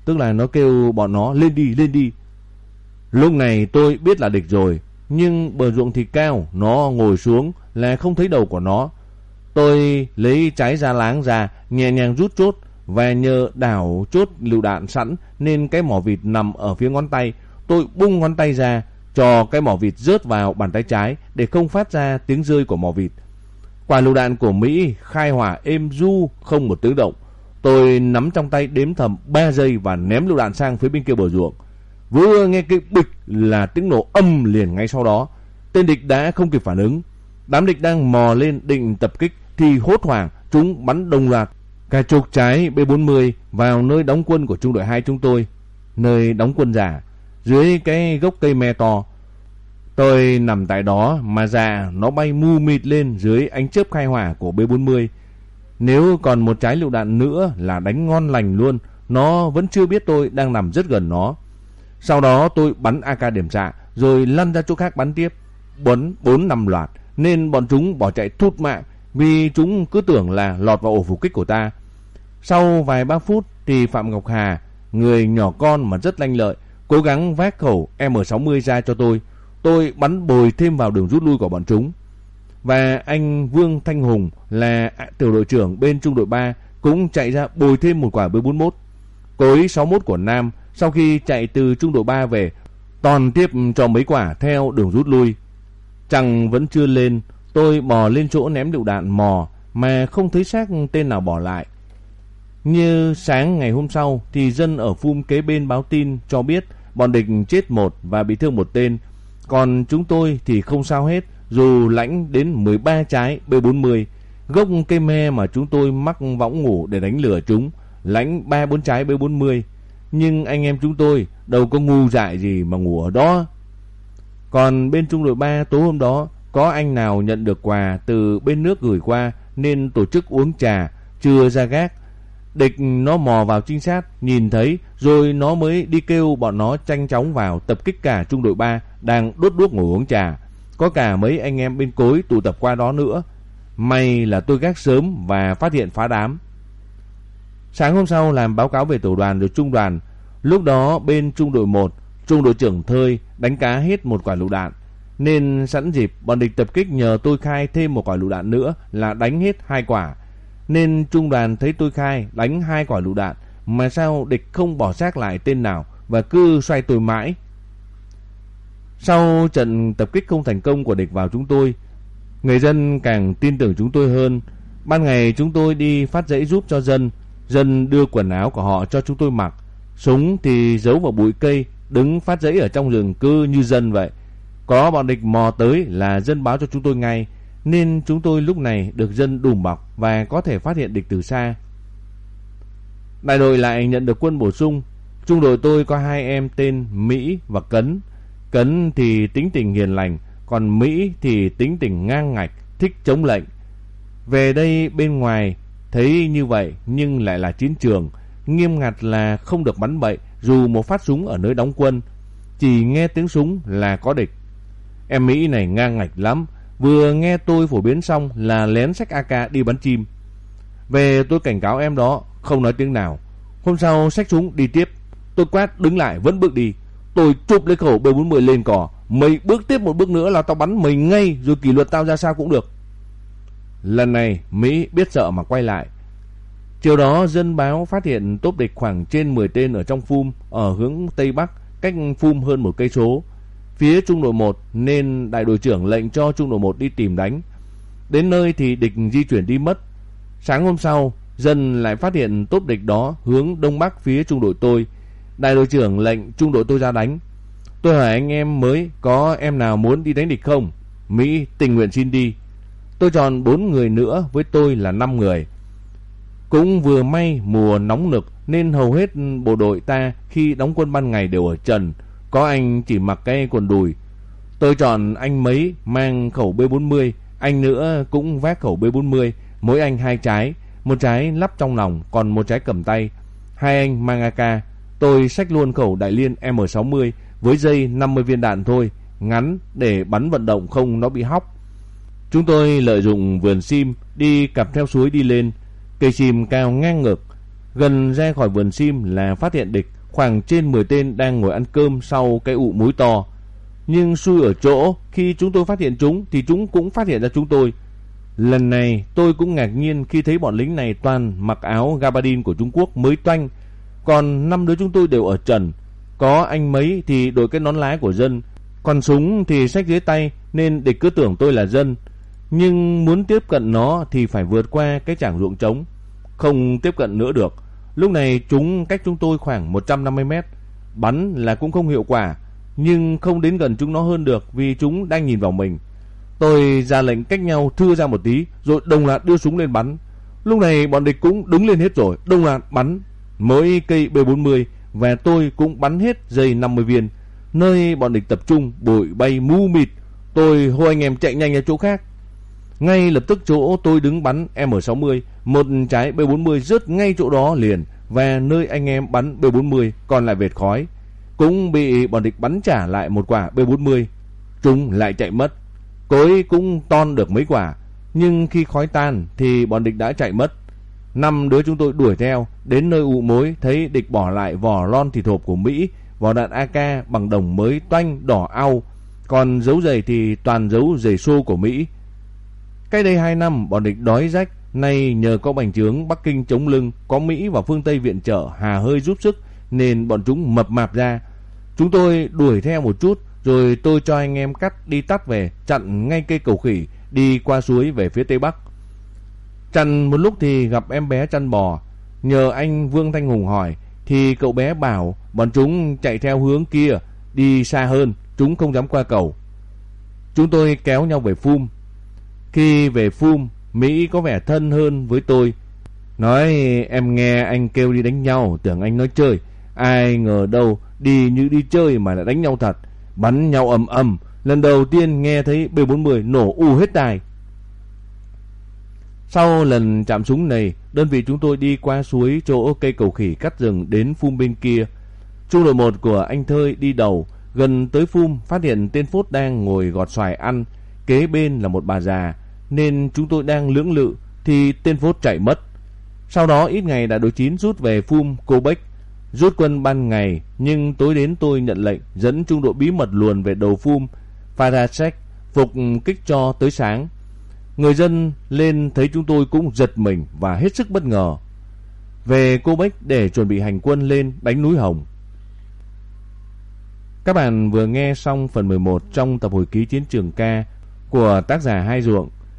Tức là nó kêu bọn nó lên đi, lên đi. Lúc này tôi biết là địch rồi, nhưng bờ ruộng thì cao, nó ngồi xuống là không thấy đầu của nó. Tôi lấy trái da láng ra, nhẹ nhàng rút chốt và nhờ đảo chốt lựu đạn sẵn nên cái mỏ vịt nằm ở phía ngón tay. Tôi bung ngón tay ra, cho cái mỏ vịt rớt vào bàn tay trái để không phát ra tiếng rơi của mỏ vịt. Quả lựu đạn của Mỹ khai hỏa êm du không một tiếng động. Tôi nắm trong tay đếm thầm 3 giây và ném lựu đạn sang phía bên kia bờ ruộng. Vừa nghe cái bịch là tiếng nổ âm liền ngay sau đó. Tên địch đã không kịp phản ứng. Đám địch đang mò lên định tập kích thì hốt hoảng chúng bắn đồng loạt cả chục trái B40 vào nơi đóng quân của trung đội 2 chúng tôi, nơi đóng quân giả, dưới cái gốc cây me to. Tôi nằm tại đó mà già nó bay mu mịt lên dưới ánh chớp khai hỏa của B40. Nếu còn một trái lựu đạn nữa là đánh ngon lành luôn, nó vẫn chưa biết tôi đang nằm rất gần nó. Sau đó tôi bắn AK điểm xạ rồi lăn ra chỗ khác bắn tiếp. Bắn 4 năm loạt nên bọn chúng bỏ chạy thút mạng vì chúng cứ tưởng là lọt vào ổ phục kích của ta. Sau vài ba phút thì Phạm Ngọc Hà, người nhỏ con mà rất lanh lợi, cố gắng vác khẩu M60 ra cho tôi. Tôi bắn bồi thêm vào đường rút lui của bọn chúng. Và anh Vương Thanh Hùng là tiểu đội trưởng bên trung đội 3 cũng chạy ra bồi thêm một quả B41. Cối 61 của Nam sau khi chạy từ trung đội 3 về toàn tiếp cho mấy quả theo đường rút lui. Chẳng vẫn chưa lên, tôi bò lên chỗ ném lựu đạn mò mà không thấy xác tên nào bỏ lại. Như sáng ngày hôm sau thì dân ở phum kế bên báo tin cho biết bọn địch chết một và bị thương một tên. Còn chúng tôi thì không sao hết, dù lãnh đến 13 trái B40. Gốc cây me mà chúng tôi mắc võng ngủ để đánh lửa chúng, lãnh 3-4 trái B40. Nhưng anh em chúng tôi đâu có ngu dại gì mà ngủ ở đó. Còn bên trung đội 3 tối hôm đó, có anh nào nhận được quà từ bên nước gửi qua nên tổ chức uống trà, chưa ra gác Địch nó mò vào trinh sát, nhìn thấy rồi nó mới đi kêu bọn nó tranh chóng vào tập kích cả trung đội 3 đang đốt đuốc ngồi uống trà. Có cả mấy anh em bên cối tụ tập qua đó nữa. May là tôi gác sớm và phát hiện phá đám. Sáng hôm sau làm báo cáo về tổ đoàn rồi trung đoàn. Lúc đó bên trung đội 1, trung đội trưởng Thơi đánh cá hết một quả lựu đạn. Nên sẵn dịp bọn địch tập kích nhờ tôi khai thêm một quả lựu đạn nữa là đánh hết hai quả nên trung đoàn thấy tôi khai đánh hai quả lựu đạn mà sao địch không bỏ xác lại tên nào và cứ xoay tôi mãi. Sau trận tập kích không thành công của địch vào chúng tôi, người dân càng tin tưởng chúng tôi hơn. Ban ngày chúng tôi đi phát giấy giúp cho dân, dân đưa quần áo của họ cho chúng tôi mặc, súng thì giấu vào bụi cây, đứng phát giấy ở trong rừng cư như dân vậy. Có bọn địch mò tới là dân báo cho chúng tôi ngay, nên chúng tôi lúc này được dân đùm bọc và có thể phát hiện địch từ xa. Đại đội lại nhận được quân bổ sung. Trung đội tôi có hai em tên Mỹ và Cấn. Cấn thì tính tình hiền lành, còn Mỹ thì tính tình ngang ngạch, thích chống lệnh. Về đây bên ngoài thấy như vậy nhưng lại là chiến trường, nghiêm ngặt là không được bắn bậy dù một phát súng ở nơi đóng quân. Chỉ nghe tiếng súng là có địch. Em Mỹ này ngang ngạch lắm, Vừa nghe tôi phổ biến xong là lén sách AK đi bắn chim. Về tôi cảnh cáo em đó, không nói tiếng nào. Hôm sau sách súng đi tiếp. Tôi quát đứng lại vẫn bước đi. Tôi chụp lấy khẩu B40 lên cỏ. Mày bước tiếp một bước nữa là tao bắn mày ngay rồi kỷ luật tao ra sao cũng được. Lần này Mỹ biết sợ mà quay lại. Chiều đó dân báo phát hiện tốp địch khoảng trên 10 tên ở trong phum ở hướng Tây Bắc cách phum hơn một cây số phía trung đội 1 nên đại đội trưởng lệnh cho trung đội 1 đi tìm đánh. Đến nơi thì địch di chuyển đi mất. Sáng hôm sau, dân lại phát hiện tốt địch đó hướng đông bắc phía trung đội tôi. Đại đội trưởng lệnh trung đội tôi ra đánh. Tôi hỏi anh em mới có em nào muốn đi đánh địch không? Mỹ tình nguyện xin đi. Tôi chọn 4 người nữa với tôi là 5 người. Cũng vừa may mùa nóng nực nên hầu hết bộ đội ta khi đóng quân ban ngày đều ở trần có anh chỉ mặc cái quần đùi. Tôi chọn anh mấy mang khẩu B40, anh nữa cũng vác khẩu B40, mỗi anh hai trái, một trái lắp trong lòng, còn một trái cầm tay. Hai anh mang AK, tôi xách luôn khẩu đại liên M60 với dây 50 viên đạn thôi, ngắn để bắn vận động không nó bị hóc. Chúng tôi lợi dụng vườn sim đi cặp theo suối đi lên, cây sim cao ngang ngực. Gần ra khỏi vườn sim là phát hiện địch, khoảng trên 10 tên đang ngồi ăn cơm sau cái ụ muối to. Nhưng xui ở chỗ, khi chúng tôi phát hiện chúng thì chúng cũng phát hiện ra chúng tôi. Lần này tôi cũng ngạc nhiên khi thấy bọn lính này toàn mặc áo gabardine của Trung Quốc mới toanh. Còn năm đứa chúng tôi đều ở trần. Có anh mấy thì đội cái nón lá của dân. Còn súng thì xách dưới tay nên địch cứ tưởng tôi là dân. Nhưng muốn tiếp cận nó thì phải vượt qua cái chảng ruộng trống. Không tiếp cận nữa được. Lúc này chúng cách chúng tôi khoảng 150 mét. Bắn là cũng không hiệu quả. Nhưng không đến gần chúng nó hơn được vì chúng đang nhìn vào mình. Tôi ra lệnh cách nhau thưa ra một tí rồi đồng loạt đưa súng lên bắn. Lúc này bọn địch cũng đứng lên hết rồi, đồng loạt bắn. Mới cây B40 và tôi cũng bắn hết dây 50 viên. Nơi bọn địch tập trung bụi bay mu mịt. Tôi hô anh em chạy nhanh ra chỗ khác. Ngay lập tức chỗ tôi đứng bắn M60, một trái B40 rớt ngay chỗ đó liền và nơi anh em bắn B40 còn lại vệt khói. Cũng bị bọn địch bắn trả lại một quả B40. Chúng lại chạy mất. Cối cũng ton được mấy quả, nhưng khi khói tan thì bọn địch đã chạy mất. Năm đứa chúng tôi đuổi theo, đến nơi ụ mối thấy địch bỏ lại vỏ lon thịt hộp của Mỹ, vỏ đạn AK bằng đồng mới toanh đỏ au, còn dấu giày thì toàn dấu giày xô của Mỹ. Cách đây 2 năm bọn địch đói rách, nay nhờ có bành trướng Bắc Kinh chống lưng, có Mỹ và phương Tây viện trợ hà hơi giúp sức nên bọn chúng mập mạp ra. Chúng tôi đuổi theo một chút rồi tôi cho anh em cắt đi tắt về, chặn ngay cây cầu khỉ, đi qua suối về phía tây bắc. Chặn một lúc thì gặp em bé chăn bò, nhờ anh Vương Thanh Hùng hỏi, thì cậu bé bảo bọn chúng chạy theo hướng kia, đi xa hơn, chúng không dám qua cầu. Chúng tôi kéo nhau về Phum. Khi về Phum, Mỹ có vẻ thân hơn với tôi. Nói em nghe anh kêu đi đánh nhau, tưởng anh nói chơi. Ai ngờ đâu, đi như đi chơi mà lại đánh nhau thật bắn nhau ầm ầm, lần đầu tiên nghe thấy B40 nổ u hết tai. Sau lần chạm súng này, đơn vị chúng tôi đi qua suối chỗ cây cầu khỉ cắt rừng đến phum bên kia. Trung đội 1 của anh Thơi đi đầu, gần tới phum phát hiện tên Phốt đang ngồi gọt xoài ăn, kế bên là một bà già, nên chúng tôi đang lưỡng lự thì tên Phốt chạy mất. Sau đó ít ngày đã đối chín rút về phum Cô Bách Rút quân ban ngày, nhưng tối đến tôi nhận lệnh dẫn trung đội bí mật luồn về đầu phum Farasek phục kích cho tới sáng. Người dân lên thấy chúng tôi cũng giật mình và hết sức bất ngờ. Về Cô Bách để chuẩn bị hành quân lên đánh núi Hồng. Các bạn vừa nghe xong phần 11 trong tập hồi ký chiến trường ca của tác giả Hai Ruộng.